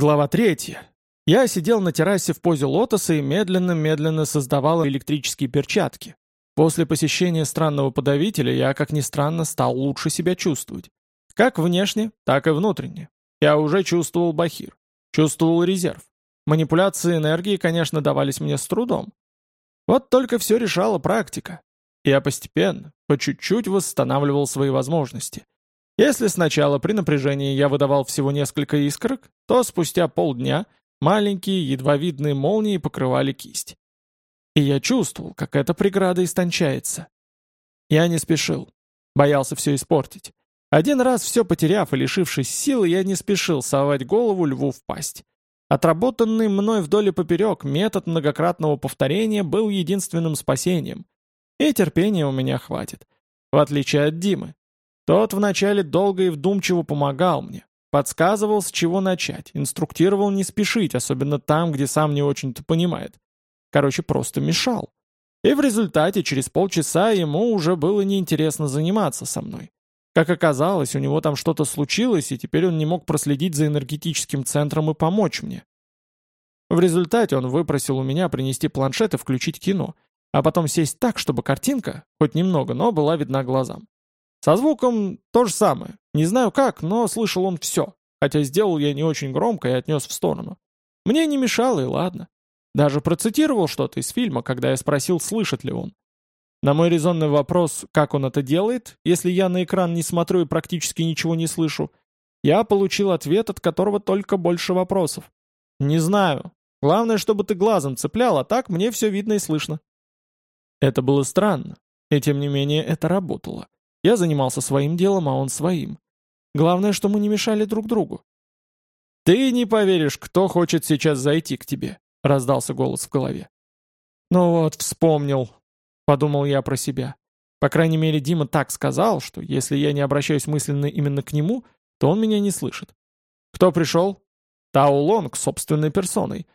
Глава третья. Я сидел на террасе в позе лотоса и медленно-медленно создавал электрические перчатки. После посещения странного подавителя я, как ни странно, стал лучше себя чувствовать. Как внешне, так и внутренне. Я уже чувствовал бахир. Чувствовал резерв. Манипуляции энергии, конечно, давались мне с трудом. Вот только все решала практика. Я постепенно, по чуть-чуть восстанавливал свои возможности. Если сначала при напряжении я выдавал всего несколько искорок, то спустя полдня маленькие, едва видные молнии покрывали кисть. И я чувствовал, как эта преграда истончается. Я не спешил, боялся все испортить. Один раз все потеряв и лишившись силы, я не спешил совать голову льву в пасть. Отработанный мной вдоль и поперек метод многократного повторения был единственным спасением. И терпения у меня хватит. В отличие от Димы, тот вначале долго и вдумчиво помогал мне, подсказывал, с чего начать, инструктировал не спешить, особенно там, где сам не очень-то понимает. Короче, просто мешал. И в результате через полчаса ему уже было неинтересно заниматься со мной. Как оказалось, у него там что-то случилось, и теперь он не мог проследить за энергетическим центром и помочь мне. В результате он выпросил у меня принести планшет и включить кино, а потом сесть так, чтобы картинка, хоть немного, но была видна глазам. Со звуком то же самое. Не знаю как, но слышал он все. Хотя сделал я не очень громко и отнес в сторону. Мне не мешало, и ладно. Даже процитировал что-то из фильма, когда я спросил, слышит ли он. На мой резонный вопрос, как он это делает, если я на экран не смотрю и практически ничего не слышу, я получил ответ, от которого только больше вопросов. «Не знаю. Главное, чтобы ты глазом цеплял, а так мне все видно и слышно». Это было странно, и тем не менее это работало. Я занимался своим делом, а он своим. Главное, что мы не мешали друг другу. «Ты не поверишь, кто хочет сейчас зайти к тебе», — раздался голос в голове. «Ну вот, вспомнил», — подумал я про себя. По крайней мере, Дима так сказал, что если я не обращаюсь мысленно именно к нему, то он меня не слышит. «Кто пришел?» «Тау Лонг собственной персоной.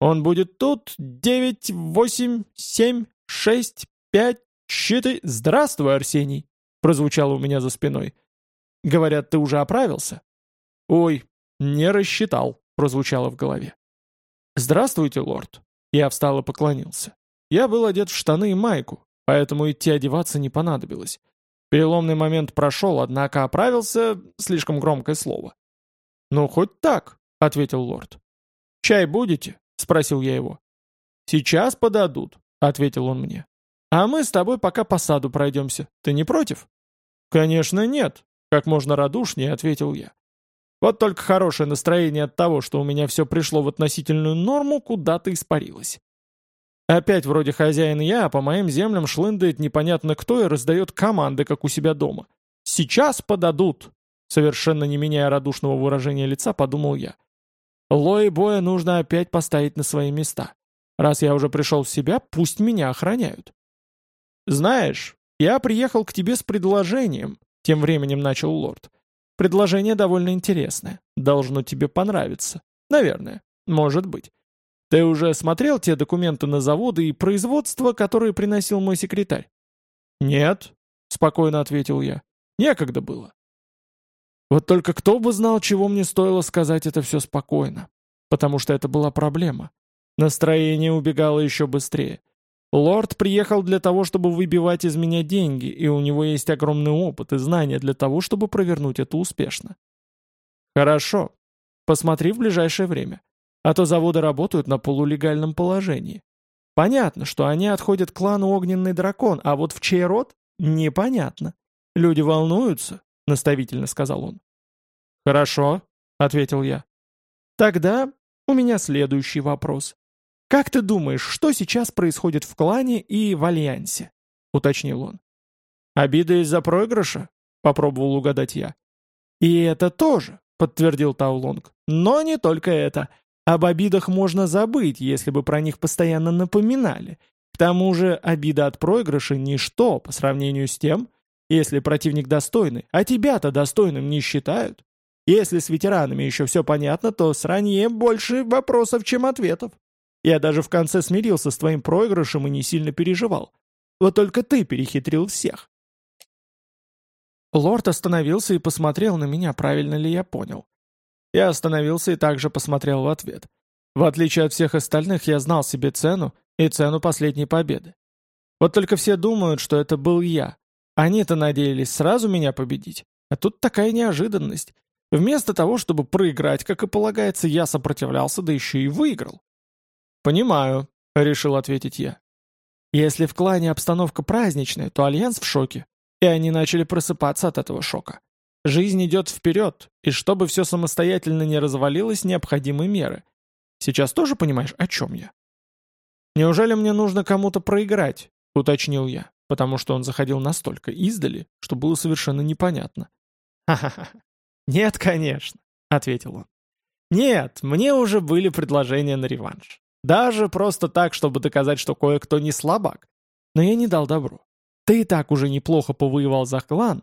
Он будет тут девять, восемь, семь, шесть, пять, четыре...» «Здравствуй, Арсений!» Прозвучало у меня за спиной. «Говорят, ты уже оправился?» «Ой, не рассчитал», прозвучало в голове. «Здравствуйте, лорд». Я встал и поклонился. Я был одет в штаны и майку, поэтому идти одеваться не понадобилось. Переломный момент прошел, однако оправился — слишком громкое слово. «Ну, хоть так», — ответил лорд. «Чай будете?» — спросил я его. «Сейчас подадут», — ответил он мне. «А мы с тобой пока по саду пройдемся. Ты не против?» «Конечно нет», — как можно радушнее ответил я. Вот только хорошее настроение от того, что у меня все пришло в относительную норму, куда-то испарилось. Опять вроде хозяин я, а по моим землям шлындает непонятно кто и раздает команды, как у себя дома. «Сейчас подадут!» Совершенно не меняя радушного выражения лица, подумал я. Ло и Боя нужно опять поставить на свои места. Раз я уже пришел в себя, пусть меня охраняют. «Знаешь, «Я приехал к тебе с предложением», — тем временем начал лорд. «Предложение довольно интересное. Должно тебе понравиться. Наверное. Может быть. Ты уже смотрел те документы на заводы и производство, которые приносил мой секретарь?» «Нет», — спокойно ответил я. «Некогда было». Вот только кто бы знал, чего мне стоило сказать это все спокойно. Потому что это была проблема. Настроение убегало еще быстрее. Лорд приехал для того, чтобы выбивать из меня деньги, и у него есть огромный опыт и знания для того, чтобы провернуть это успешно. Хорошо. Посмотри в ближайшее время. А то заводы работают на полулегальном положении. Понятно, что они отходят к клану Огненный Дракон, а вот в чей род — непонятно. Люди волнуются, — наставительно сказал он. «Хорошо», — ответил я. «Тогда у меня следующий вопрос. «Как ты думаешь, что сейчас происходит в клане и в альянсе?» — уточнил он. «Обида из-за проигрыша?» — попробовал угадать я. «И это тоже», — подтвердил Таулонг. «Но не только это. Об обидах можно забыть, если бы про них постоянно напоминали. К тому же обида от проигрыша — ничто по сравнению с тем, если противник достойный, а тебя-то достойным не считают. Если с ветеранами еще все понятно, то с ранее больше вопросов, чем ответов. Я даже в конце смирился с твоим проигрышем и не сильно переживал. Вот только ты перехитрил всех. Лорд остановился и посмотрел на меня, правильно ли я понял. Я остановился и также посмотрел в ответ. В отличие от всех остальных, я знал себе цену и цену последней победы. Вот только все думают, что это был я. Они-то надеялись сразу меня победить. А тут такая неожиданность. Вместо того, чтобы проиграть, как и полагается, я сопротивлялся, да еще и выиграл. «Понимаю», — решил ответить я. Если в клане обстановка праздничная, то Альянс в шоке, и они начали просыпаться от этого шока. Жизнь идет вперед, и чтобы все самостоятельно не развалилось, необходимы меры. Сейчас тоже понимаешь, о чем я? «Неужели мне нужно кому-то проиграть?» — уточнил я, потому что он заходил настолько издали, что было совершенно непонятно. «Ха-ха-ха! Нет, конечно!» — ответил он. «Нет, мне уже были предложения на реванш. Даже просто так, чтобы доказать, что кое-кто не слабак. Но я не дал добро. Ты и так уже неплохо повоевал за клан.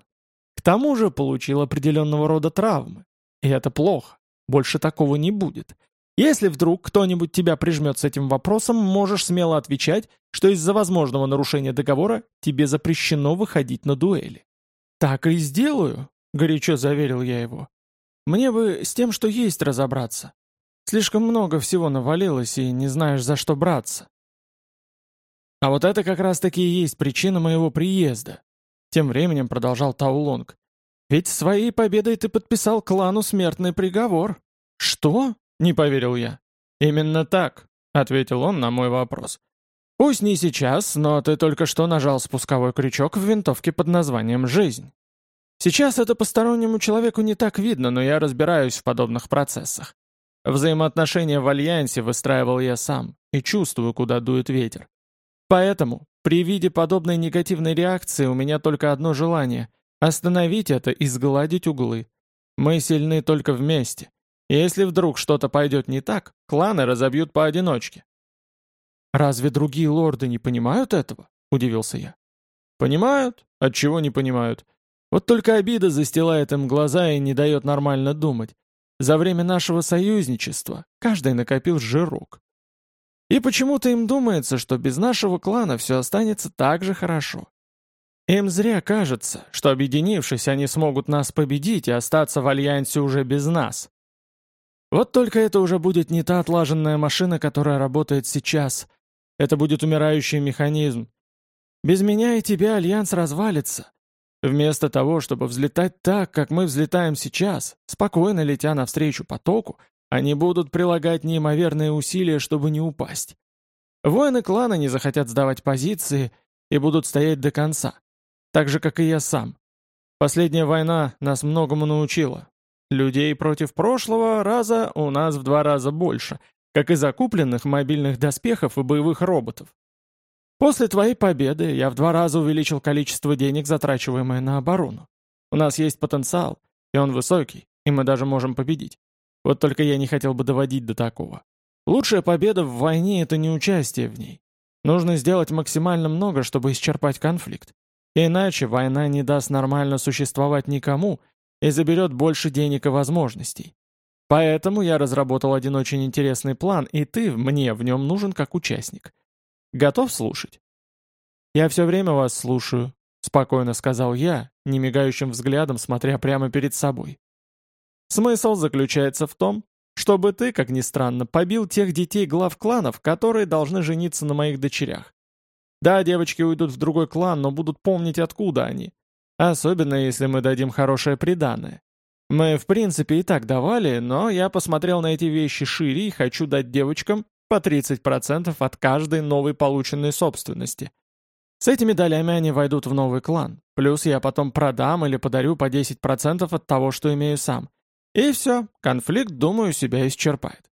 К тому же получил определенного рода травмы. И это плохо. Больше такого не будет. Если вдруг кто-нибудь тебя прижмет с этим вопросом, можешь смело отвечать, что из-за возможного нарушения договора тебе запрещено выходить на дуэли. «Так и сделаю», — горячо заверил я его. «Мне бы с тем, что есть, разобраться. Слишком много всего навалилось, и не знаешь, за что браться. А вот это как раз-таки и есть причина моего приезда. Тем временем продолжал Таулонг. Ведь своей победой ты подписал клану смертный приговор. Что? Не поверил я. Именно так, ответил он на мой вопрос. Пусть не сейчас, но ты только что нажал спусковой крючок в винтовке под названием «Жизнь». Сейчас это постороннему человеку не так видно, но я разбираюсь в подобных процессах. Взаимоотношения в альянсе выстраивал я сам и чувствую, куда дует ветер. Поэтому при виде подобной негативной реакции у меня только одно желание – остановить это и сгладить углы. Мы сильны только вместе. Если вдруг что-то пойдет не так, кланы разобьют поодиночке. «Разве другие лорды не понимают этого?» – удивился я. «Понимают? Отчего не понимают? Вот только обида застилает им глаза и не дает нормально думать. За время нашего союзничества каждый накопил жирок. И почему-то им думается, что без нашего клана все останется так же хорошо. Им зря кажется, что объединившись, они смогут нас победить и остаться в альянсе уже без нас. Вот только это уже будет не та отлаженная машина, которая работает сейчас. Это будет умирающий механизм. Без меня и тебя альянс развалится. Вместо того, чтобы взлетать так, как мы взлетаем сейчас, спокойно летя навстречу потоку, они будут прилагать неимоверные усилия, чтобы не упасть. Воины клана не захотят сдавать позиции и будут стоять до конца. Так же, как и я сам. Последняя война нас многому научила. Людей против прошлого раза у нас в два раза больше, как и закупленных мобильных доспехов и боевых роботов. После твоей победы я в два раза увеличил количество денег, затрачиваемое на оборону. У нас есть потенциал, и он высокий, и мы даже можем победить. Вот только я не хотел бы доводить до такого. Лучшая победа в войне — это не участие в ней. Нужно сделать максимально много, чтобы исчерпать конфликт. Иначе война не даст нормально существовать никому и заберет больше денег и возможностей. Поэтому я разработал один очень интересный план, и ты мне в нем нужен как участник. Готов слушать?» «Я все время вас слушаю», — спокойно сказал я, немигающим взглядом смотря прямо перед собой. «Смысл заключается в том, чтобы ты, как ни странно, побил тех детей глав кланов, которые должны жениться на моих дочерях. Да, девочки уйдут в другой клан, но будут помнить, откуда они. Особенно, если мы дадим хорошее приданое. Мы, в принципе, и так давали, но я посмотрел на эти вещи шире и хочу дать девочкам по 30% от каждой новой полученной собственности. С этими долями они войдут в новый клан, плюс я потом продам или подарю по 10% от того, что имею сам. И все, конфликт, думаю, себя исчерпает.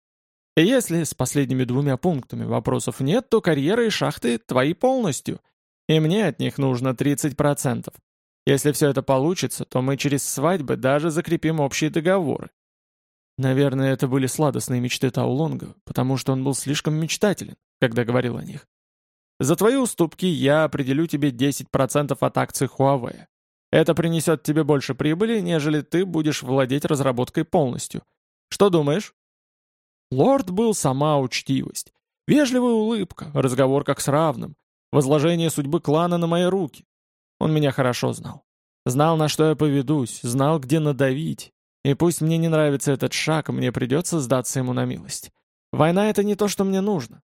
И если с последними двумя пунктами вопросов нет, то карьера и шахты твои полностью, и мне от них нужно 30%. Если все это получится, то мы через свадьбы даже закрепим общие договоры. Наверное, это были сладостные мечты Таулонга, потому что он был слишком мечтателен, когда говорил о них. За твои уступки я определю тебе 10% от акций Huawei. Это принесет тебе больше прибыли, нежели ты будешь владеть разработкой полностью. Что думаешь? Лорд был сама учтивость. Вежливая улыбка, разговор как с равным, возложение судьбы клана на мои руки. Он меня хорошо знал. Знал, на что я поведусь, знал, где надавить, И пусть мне не нравится этот шаг, мне придется сдаться ему на милость. Война — это не то, что мне нужно.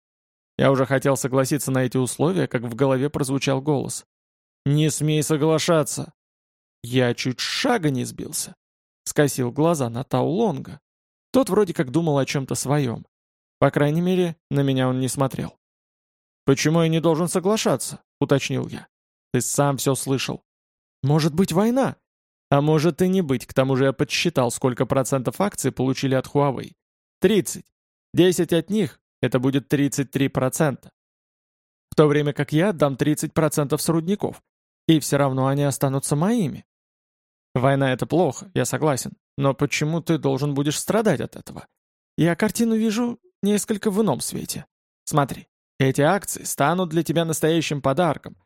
Я уже хотел согласиться на эти условия, как в голове прозвучал голос. «Не смей соглашаться!» Я чуть шага не сбился. Скосил глаза на Таулонга. Тот вроде как думал о чем-то своем. По крайней мере, на меня он не смотрел. «Почему я не должен соглашаться?» — уточнил я. «Ты сам все слышал. Может быть, война? А может и не быть, к тому же я подсчитал, сколько процентов акций получили от Huawei. 30. 10 от них — это будет 33%. В то время как я отдам 30% с рудников. И все равно они останутся моими. Война — это плохо, я согласен. Но почему ты должен будешь страдать от этого? Я картину вижу несколько в ином свете. Смотри, эти акции станут для тебя настоящим подарком,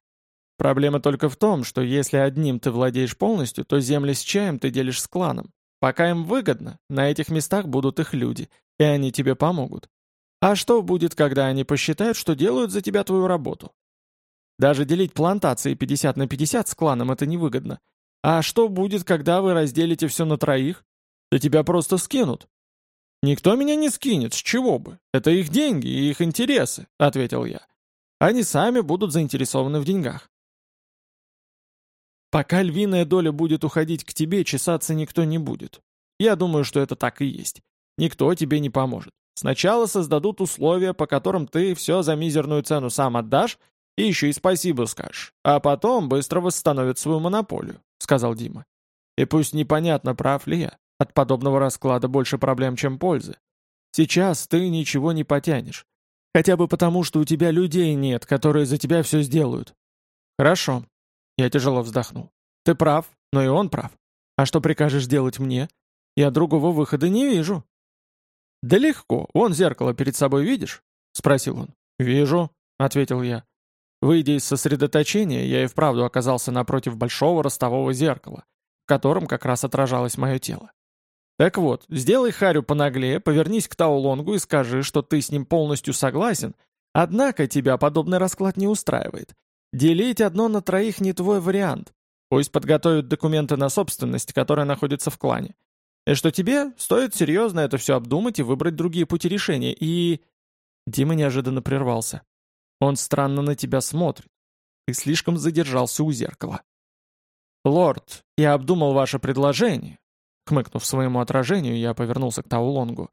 Проблема только в том, что если одним ты владеешь полностью, то земли с чаем ты делишь с кланом. Пока им выгодно, на этих местах будут их люди, и они тебе помогут. А что будет, когда они посчитают, что делают за тебя твою работу? Даже делить плантации 50 на 50 с кланом это невыгодно. А что будет, когда вы разделите все на троих? Да тебя просто скинут. «Никто меня не скинет, с чего бы? Это их деньги и их интересы», — ответил я. «Они сами будут заинтересованы в деньгах. Пока львиная доля будет уходить к тебе, чесаться никто не будет. Я думаю, что это так и есть. Никто тебе не поможет. Сначала создадут условия, по которым ты все за мизерную цену сам отдашь, и еще и спасибо скажешь. А потом быстро восстановят свою монополию», — сказал Дима. «И пусть непонятно, прав ли я. От подобного расклада больше проблем, чем пользы. Сейчас ты ничего не потянешь. Хотя бы потому, что у тебя людей нет, которые за тебя все сделают. Хорошо, я тяжело вздохнул. «Ты прав, но и он прав. А что прикажешь делать мне? Я другого выхода не вижу». «Да легко. Вон зеркало перед собой видишь?» — спросил он. «Вижу», — ответил я. Выйдя из сосредоточения, я и вправду оказался напротив большого ростового зеркала, в котором как раз отражалось мое тело. Так вот, сделай Харю понаглее, повернись к Таулонгу и скажи, что ты с ним полностью согласен, однако тебя подобный расклад не устраивает, Делить одно на троих не твой вариант. Пусть подготовят документы на собственность, которая находится в клане. И что тебе стоит серьезно это все обдумать и выбрать другие пути решения. И... Дима неожиданно прервался. Он странно на тебя смотрит. Ты слишком задержался у зеркала. «Лорд, я обдумал ваше предложение». Хмыкнув своему отражению, я повернулся к Таулонгу.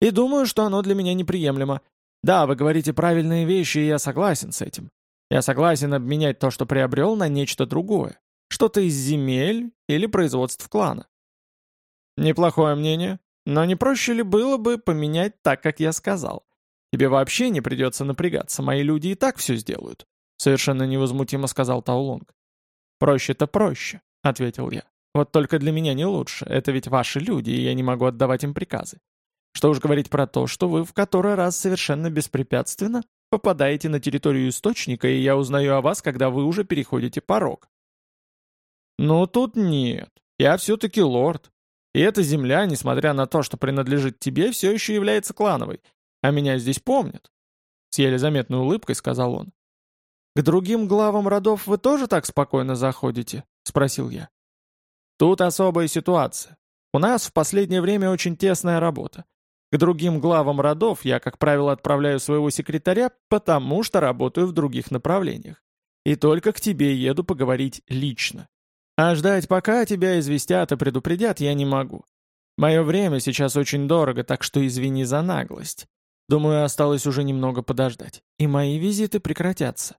«И думаю, что оно для меня неприемлемо. Да, вы говорите правильные вещи, и я согласен с этим. Я согласен обменять то, что приобрел, на нечто другое. Что-то из земель или производств клана. Неплохое мнение, но не проще ли было бы поменять так, как я сказал? Тебе вообще не придется напрягаться, мои люди и так все сделают. Совершенно невозмутимо сказал Таулонг. Проще-то проще, ответил я. Вот только для меня не лучше, это ведь ваши люди, и я не могу отдавать им приказы. Что уж говорить про то, что вы в который раз совершенно беспрепятственно Попадаете на территорию источника, и я узнаю о вас, когда вы уже переходите порог. Но тут нет. Я все-таки лорд. И эта земля, несмотря на то, что принадлежит тебе, все еще является клановой. А меня здесь помнят. С еле заметной улыбкой сказал он. «К другим главам родов вы тоже так спокойно заходите?» — спросил я. «Тут особая ситуация. У нас в последнее время очень тесная работа. К другим главам родов я, как правило, отправляю своего секретаря, потому что работаю в других направлениях. И только к тебе еду поговорить лично. А ждать, пока тебя известят и предупредят, я не могу. Мое время сейчас очень дорого, так что извини за наглость. Думаю, осталось уже немного подождать, и мои визиты прекратятся».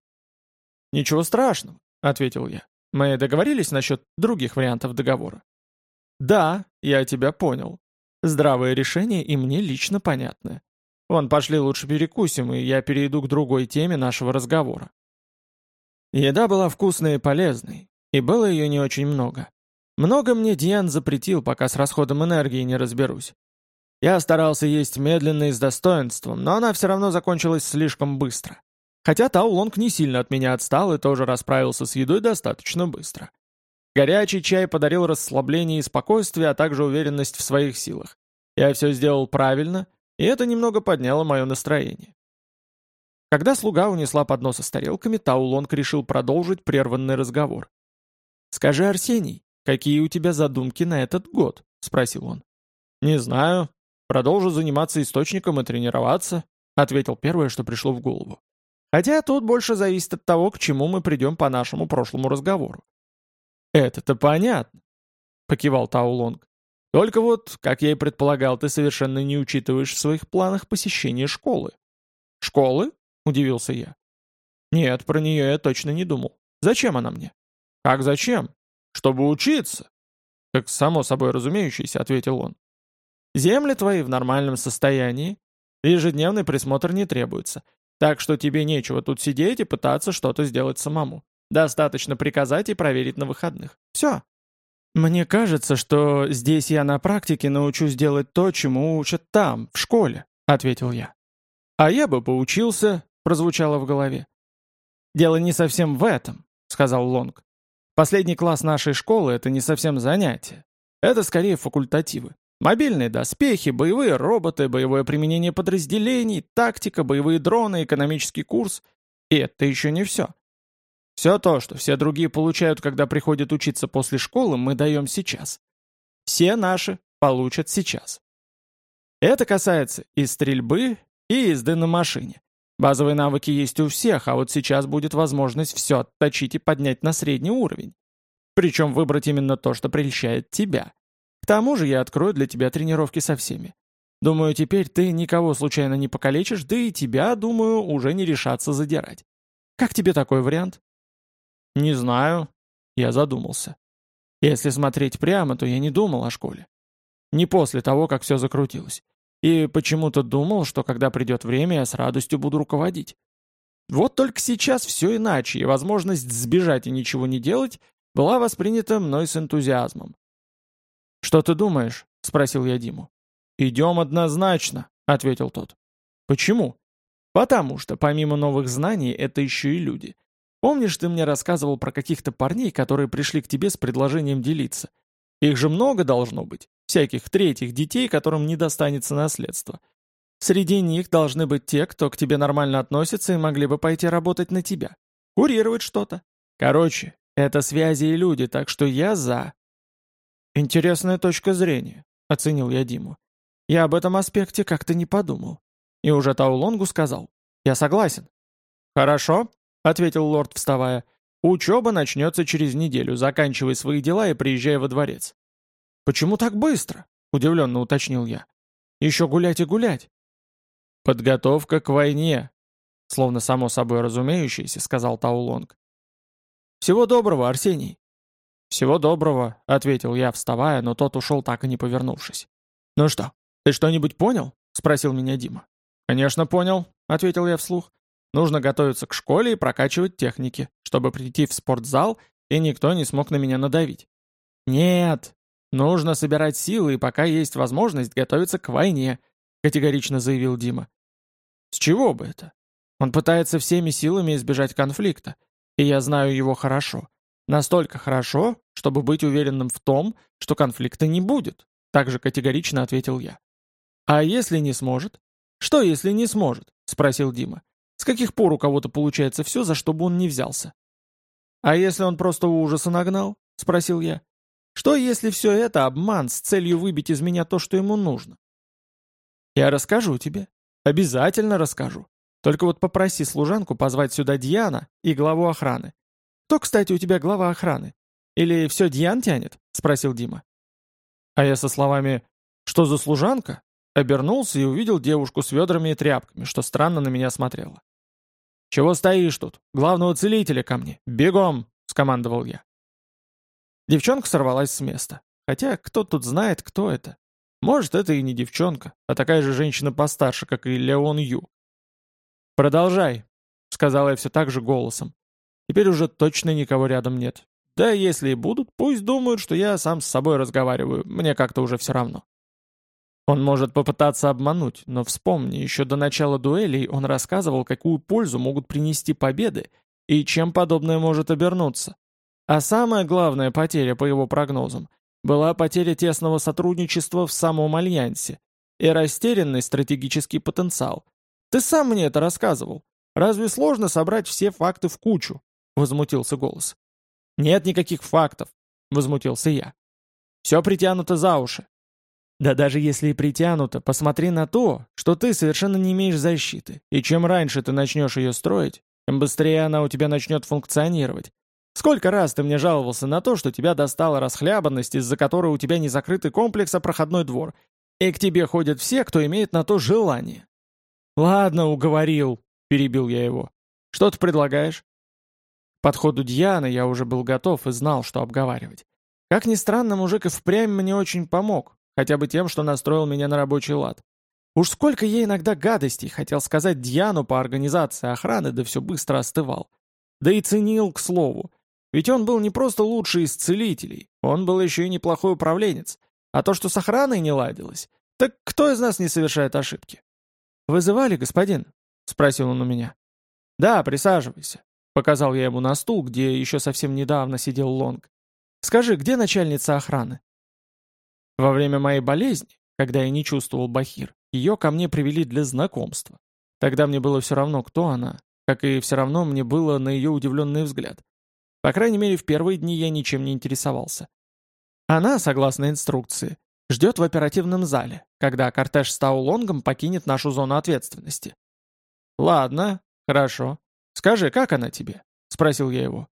«Ничего страшного», — ответил я. «Мы договорились насчет других вариантов договора?» «Да, я тебя понял. Здравое решение и мне лично понятное. Вон, пошли лучше перекусим, и я перейду к другой теме нашего разговора. Еда была вкусной и полезной, и было ее не очень много. Много мне Диан запретил, пока с расходом энергии не разберусь. Я старался есть медленно и с достоинством, но она все равно закончилась слишком быстро. Хотя Таулонг не сильно от меня отстал и тоже расправился с едой достаточно быстро. Горячий чай подарил расслабление и спокойствие, а также уверенность в своих силах. Я все сделал правильно, и это немного подняло мое настроение. Когда слуга унесла подносы с тарелками, Таулонг решил продолжить прерванный разговор. «Скажи, Арсений, какие у тебя задумки на этот год?» — спросил он. «Не знаю. Продолжу заниматься источником и тренироваться», — ответил первое, что пришло в голову. «Хотя тут больше зависит от того, к чему мы придем по нашему прошлому разговору». «Это-то понятно», — покивал Таулонг. «Только вот, как я и предполагал, ты совершенно не учитываешь в своих планах посещение школы». «Школы?» — удивился я. «Нет, про нее я точно не думал. Зачем она мне?» «Как зачем? Чтобы учиться!» «Как само собой разумеющийся», — ответил он. «Земли твои в нормальном состоянии. Ежедневный присмотр не требуется. Так что тебе нечего тут сидеть и пытаться что-то сделать самому. Достаточно приказать и проверить на выходных. Все». «Мне кажется, что здесь я на практике научусь делать то, чему учат там, в школе», — ответил я. «А я бы поучился», — прозвучало в голове. «Дело не совсем в этом», — сказал Лонг. «Последний класс нашей школы — это не совсем занятие. Это скорее факультативы. Мобильные доспехи, боевые роботы, боевое применение подразделений, тактика, боевые дроны, экономический курс. И это еще не все. Все то, что все другие получают, когда приходят учиться после школы, мы даем сейчас. Все наши получат сейчас. Это касается и стрельбы, и езды на машине. Базовые навыки есть у всех, а вот сейчас будет возможность все отточить и поднять на средний уровень. Причем выбрать именно то, что прельщает тебя. К тому же я открою для тебя тренировки со всеми. Думаю, теперь ты никого случайно не покалечишь, да и тебя, думаю, уже не решаться задирать. Как тебе такой вариант? Не знаю. Я задумался. Если смотреть прямо, то я не думал о школе. Не после того, как все закрутилось. И почему-то думал, что когда придет время, я с радостью буду руководить. Вот только сейчас все иначе, и возможность сбежать и ничего не делать была воспринята мной с энтузиазмом. «Что ты думаешь?» — спросил я Диму. «Идем однозначно», — ответил тот. «Почему?» «Потому что помимо новых знаний это еще и люди. Помнишь, ты мне рассказывал про каких-то парней, которые пришли к тебе с предложением делиться? Их же много должно быть всяких третьих детей, которым не достанется наследство. Среди них должны быть те, кто к тебе нормально относится и могли бы пойти работать на тебя. Курировать что-то. Короче, это связи и люди, так что я за. Интересная точка зрения, оценил я Диму. Я об этом аспекте как-то не подумал. И уже Таулонгу сказал. Я согласен. Хорошо, ответил лорд, вставая. Учеба начнется через неделю. Заканчивай свои дела и приезжай во дворец. «Почему так быстро?» — удивленно уточнил я. «Еще гулять и гулять». «Подготовка к войне», — словно само собой разумеющееся, сказал Таулонг. «Всего доброго, Арсений». «Всего доброго», — ответил я, вставая, но тот ушел так и не повернувшись. «Ну что, ты что-нибудь понял?» — спросил меня Дима. «Конечно понял», — ответил я вслух. «Нужно готовиться к школе и прокачивать техники, чтобы прийти в спортзал, и никто не смог на меня надавить». «Нет», «Нужно собирать силы и пока есть возможность готовиться к войне», — категорично заявил Дима. «С чего бы это? Он пытается всеми силами избежать конфликта, и я знаю его хорошо. Настолько хорошо, чтобы быть уверенным в том, что конфликта не будет», — также категорично ответил я. «А если не сможет?» «Что, если не сможет?» — спросил Дима. «С каких пор у кого-то получается все, за что бы он не взялся?» «А если он просто ужаса нагнал?» — спросил я. Что, если все это обман с целью выбить из меня то, что ему нужно? Я расскажу тебе. Обязательно расскажу. Только вот попроси служанку позвать сюда Дьяна и главу охраны. Кто, кстати, у тебя глава охраны? Или все Дьян тянет? Спросил Дима. А я со словами «Что за служанка?» обернулся и увидел девушку с ведрами и тряпками, что странно на меня смотрела. «Чего стоишь тут? Главного целителя ко мне! Бегом!» — скомандовал я. Девчонка сорвалась с места. Хотя кто тут знает, кто это? Может, это и не девчонка, а такая же женщина постарше, как и Леон Ю. «Продолжай», — сказала я все так же голосом. «Теперь уже точно никого рядом нет. Да если и будут, пусть думают, что я сам с собой разговариваю, мне как-то уже все равно». Он может попытаться обмануть, но вспомни, еще до начала дуэлей он рассказывал, какую пользу могут принести победы и чем подобное может обернуться. А самая главная потеря, по его прогнозам, была потеря тесного сотрудничества в самом Альянсе и растерянный стратегический потенциал. Ты сам мне это рассказывал. Разве сложно собрать все факты в кучу? Возмутился голос. Нет никаких фактов, возмутился я. Все притянуто за уши, Да даже если и притянута, посмотри на то, что ты совершенно не имеешь защиты, и чем раньше ты начнешь ее строить, тем быстрее она у тебя начнет функционировать. Сколько раз ты мне жаловался на то, что тебя достала расхлябанность, из-за которой у тебя не закрытый комплекс, а проходной двор, и к тебе ходят все, кто имеет на то желание. «Ладно, уговорил», — перебил я его. «Что ты предлагаешь?» подходу Дьяны я уже был готов и знал, что обговаривать. Как ни странно, мужик и впрямь мне очень помог, хотя бы тем, что настроил меня на рабочий лад. Уж сколько я иногда гадостей хотел сказать Дьяну по организации охраны, да все быстро остывал. Да и ценил, к слову. Ведь он был не просто лучший из целителей, он был еще и неплохой управленец. А то, что с охраной не ладилось, так кто из нас не совершает ошибки? «Вызывали, господин?» — спросил он у меня. «Да, присаживайся», — показал я ему на стул, где еще совсем недавно сидел Лонг. «Скажи, где начальница охраны?» Во время моей болезни, когда я не чувствовал Бахир, ее ко мне привели для знакомства. Тогда мне было все равно, кто она, как и все равно мне было на ее удивленный взгляд. По крайней мере, в первые дни я ничем не интересовался. Она, согласно инструкции, ждет в оперативном зале, когда кортеж с Таулонгом покинет нашу зону ответственности. «Ладно, хорошо. Скажи, как она тебе?» — спросил я его.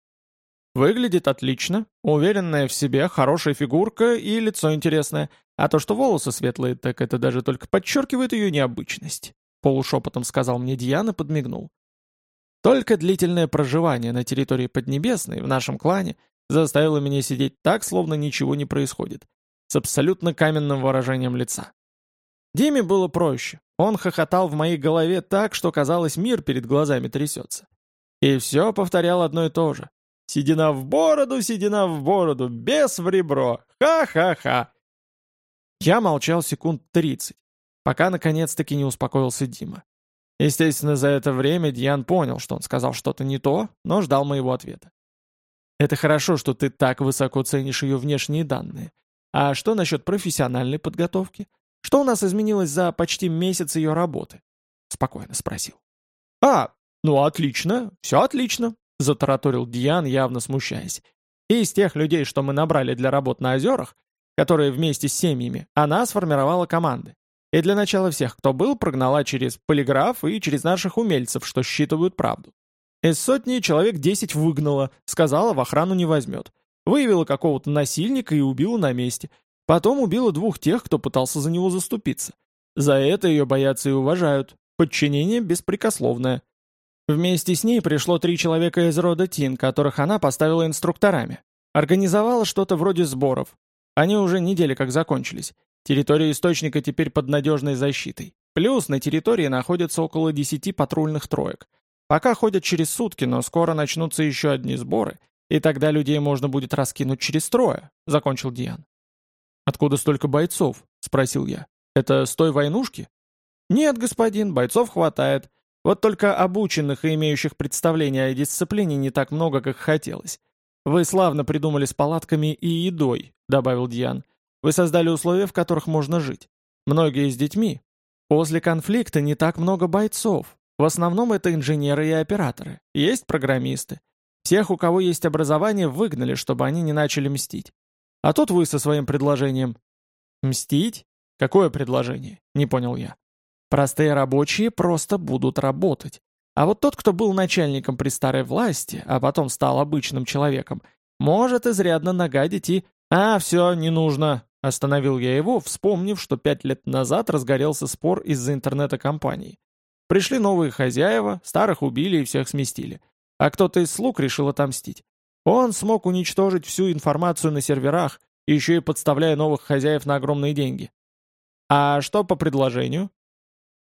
«Выглядит отлично, уверенная в себе, хорошая фигурка и лицо интересное, а то, что волосы светлые, так это даже только подчеркивает ее необычность», — полушепотом сказал мне Диана, подмигнул. Только длительное проживание на территории Поднебесной в нашем клане заставило меня сидеть так, словно ничего не происходит, с абсолютно каменным выражением лица. Диме было проще. Он хохотал в моей голове так, что казалось, мир перед глазами трясется. И все повторял одно и то же. «Седина в бороду, седина в бороду, без в ребро! Ха-ха-ха!» Я молчал секунд тридцать, пока наконец-таки не успокоился Дима. Естественно, за это время Дьян понял, что он сказал что-то не то, но ждал моего ответа. «Это хорошо, что ты так высоко ценишь ее внешние данные. А что насчет профессиональной подготовки? Что у нас изменилось за почти месяц ее работы?» Спокойно спросил. «А, ну отлично, все отлично», — затараторил Дьян, явно смущаясь. «И из тех людей, что мы набрали для работ на озерах, которые вместе с семьями, она сформировала команды. И для начала всех, кто был, прогнала через полиграф и через наших умельцев, что считывают правду. Из сотни человек 10 выгнала, сказала, в охрану не возьмет. Выявила какого-то насильника и убила на месте. Потом убила двух тех, кто пытался за него заступиться. За это ее боятся и уважают. Подчинение беспрекословное. Вместе с ней пришло три человека из рода Тин, которых она поставила инструкторами. Организовала что-то вроде сборов. Они уже недели как закончились. Территория источника теперь под надежной защитой. Плюс на территории находится около 10 патрульных троек. Пока ходят через сутки, но скоро начнутся еще одни сборы, и тогда людей можно будет раскинуть через трое», — закончил Диан. «Откуда столько бойцов?» — спросил я. «Это с той войнушки?» «Нет, господин, бойцов хватает. Вот только обученных и имеющих представление о дисциплине не так много, как хотелось. Вы славно придумали с палатками и едой», — добавил Диан. Вы создали условия, в которых можно жить. Многие с детьми. После конфликта не так много бойцов. В основном это инженеры и операторы. Есть программисты. Всех, у кого есть образование, выгнали, чтобы они не начали мстить. А тут вы со своим предложением. Мстить? Какое предложение? Не понял я. Простые рабочие просто будут работать. А вот тот, кто был начальником при старой власти, а потом стал обычным человеком, может изрядно нагадить и... А, все, не нужно. Остановил я его, вспомнив, что пять лет назад разгорелся спор из-за интернета компании. Пришли новые хозяева, старых убили и всех сместили. А кто-то из слуг решил отомстить. Он смог уничтожить всю информацию на серверах, еще и подставляя новых хозяев на огромные деньги. А что по предложению?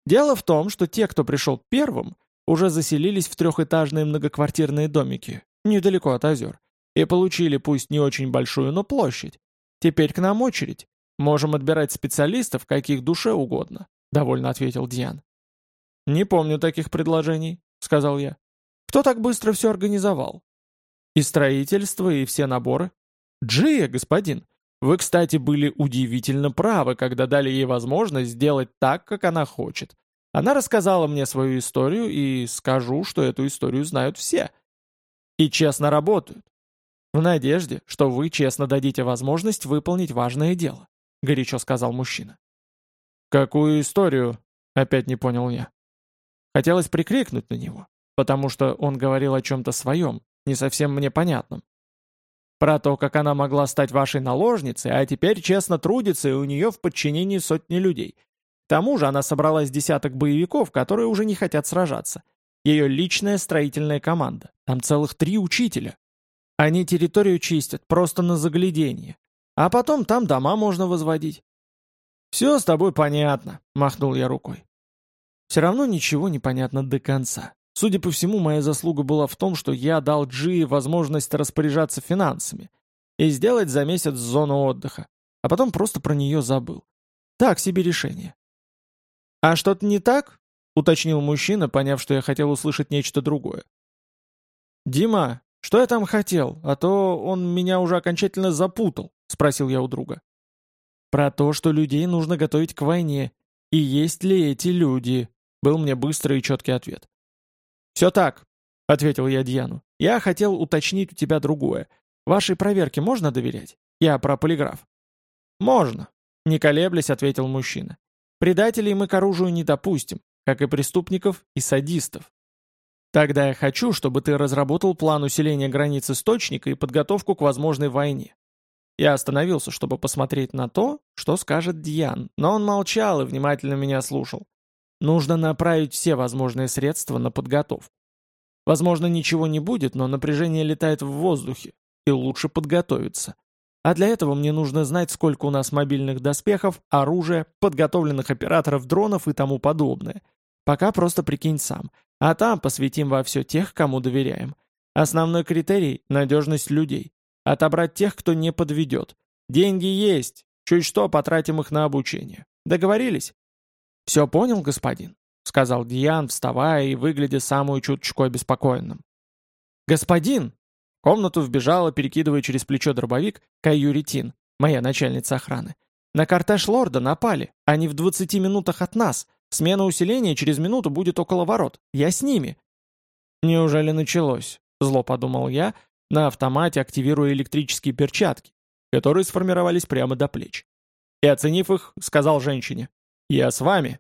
Дело в том, что те, кто пришел первым, уже заселились в трехэтажные многоквартирные домики, недалеко от озер, и получили пусть не очень большую, но площадь. Теперь к нам очередь. Можем отбирать специалистов, каких душе угодно», — довольно ответил Диан. «Не помню таких предложений», — сказал я. «Кто так быстро все организовал?» «И строительство, и все наборы». «Джия, господин, вы, кстати, были удивительно правы, когда дали ей возможность сделать так, как она хочет. Она рассказала мне свою историю, и скажу, что эту историю знают все. И честно работают. В надежде, что вы честно дадите возможность выполнить важное дело. — горячо сказал мужчина. «Какую историю?» — опять не понял я. Хотелось прикрикнуть на него, потому что он говорил о чем-то своем, не совсем мне понятном. Про то, как она могла стать вашей наложницей, а теперь честно трудится, и у нее в подчинении сотни людей. К тому же она собралась десяток боевиков, которые уже не хотят сражаться. Ее личная строительная команда. Там целых три учителя. Они территорию чистят, просто на заглядение. А потом там дома можно возводить. «Все с тобой понятно», — махнул я рукой. Все равно ничего не понятно до конца. Судя по всему, моя заслуга была в том, что я дал Джи возможность распоряжаться финансами и сделать за месяц зону отдыха, а потом просто про нее забыл. Так себе решение. «А что-то не так?» — уточнил мужчина, поняв, что я хотел услышать нечто другое. «Дима, что я там хотел? А то он меня уже окончательно запутал», — спросил я у друга. «Про то, что людей нужно готовить к войне. И есть ли эти люди?» Был мне быстрый и четкий ответ. «Все так», — ответил я Дьяну. «Я хотел уточнить у тебя другое. Вашей проверке можно доверять? Я про полиграф». «Можно», — не колеблясь, ответил мужчина. «Предателей мы к оружию не допустим, как и преступников и садистов. Тогда я хочу, чтобы ты разработал план усиления границ источника и подготовку к возможной войне. Я остановился, чтобы посмотреть на то, что скажет Дьян, но он молчал и внимательно меня слушал. Нужно направить все возможные средства на подготовку. Возможно, ничего не будет, но напряжение летает в воздухе, и лучше подготовиться. А для этого мне нужно знать, сколько у нас мобильных доспехов, оружия, подготовленных операторов дронов и тому подобное. Пока просто прикинь сам. А там посвятим во все тех, кому доверяем. Основной критерий – надежность людей. Отобрать тех, кто не подведет. Деньги есть. Чуть что, потратим их на обучение. Договорились? «Все понял, господин?» — сказал Диан, вставая и выглядя самую чуточку обеспокоенным. «Господин!» В комнату вбежала, перекидывая через плечо дробовик, Каюритин, моя начальница охраны. «На кортеж лорда напали. Они в 20 минутах от нас. Смена усиления через минуту будет около ворот. Я с ними». «Неужели началось?» — зло подумал я, на автомате активируя электрические перчатки, которые сформировались прямо до плеч. И, оценив их, сказал женщине, «Я с вами».